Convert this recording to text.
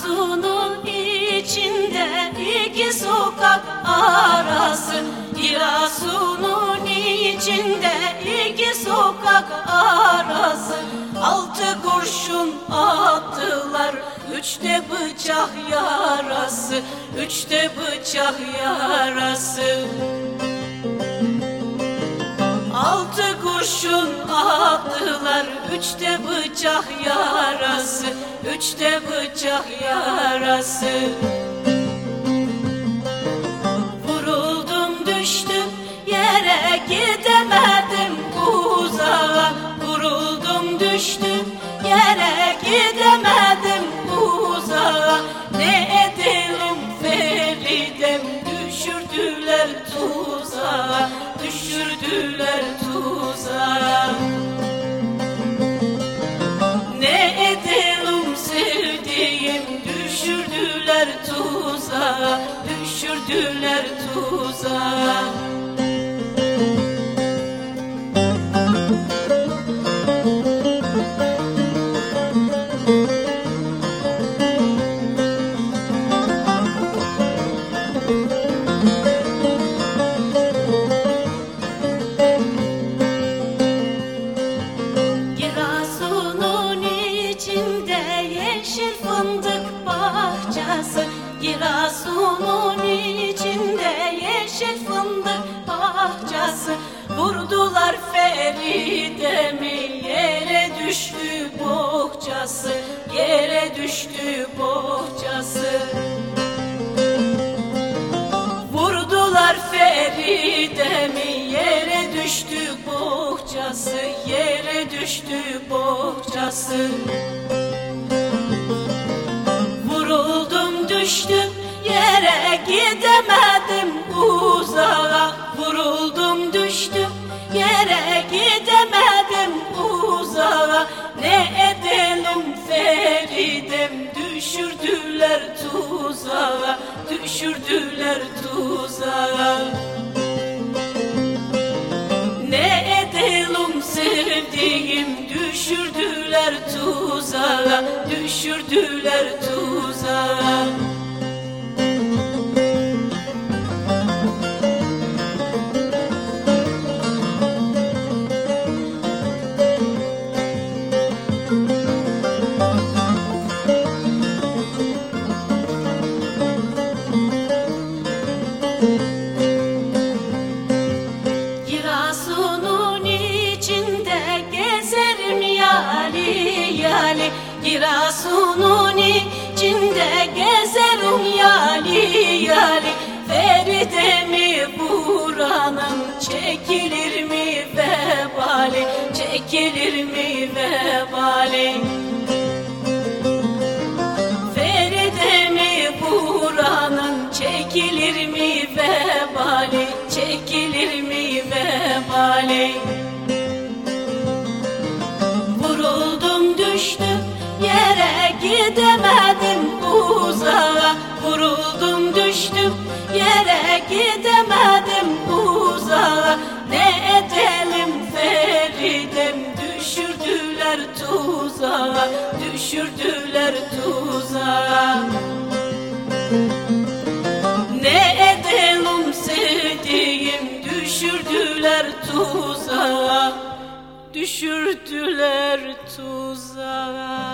Samsun'un içinde iki sokak arası. Giresun'un içinde iki sokak arası. Altı kurşun attılar Üçte bıçak yarası. Üçte bıçak yarası. Altı kurşun attılar Üçte bıçak yarası Üçte bıçak yarası. Vuruldum düştüm yere gidemedim uzağa Vuruldum düştüm yere gidemedim uzağa Ne edelim Feridem düşürdüler tuzağa Düşürdüler tuzağa Düşürdüler tuzağa içinde yeşil fındık bahçesi. Giresun'un düştü bohçası Yere düştü bohçası. Vurdular Feride'mi yere düştü bohçası Yere düştü bohçası. Vuruldum düştüm yere gidemedim uzağa. Vuruldum Düşürdüler tuzağa ne edelim sevdiğim düşürdüler tuzağa Düşürdüler tuzağa Giresun'un içinde gezerim yali yali. Feridemi vuranın çekilir mi vebali? Çekilir mi vebali? Feridemi vuranın çekilir mi vebali? Çekilir mi vebali gidemedim uzağa. Vuruldum düştüm yere gidemedim uzağa. Ne edelim Feridem düşürdüler tuzağa Düşürdüler tuzağa. Ne edelim sevdiğim? Düşürdüler tuzağa Düşürdüler tuzağa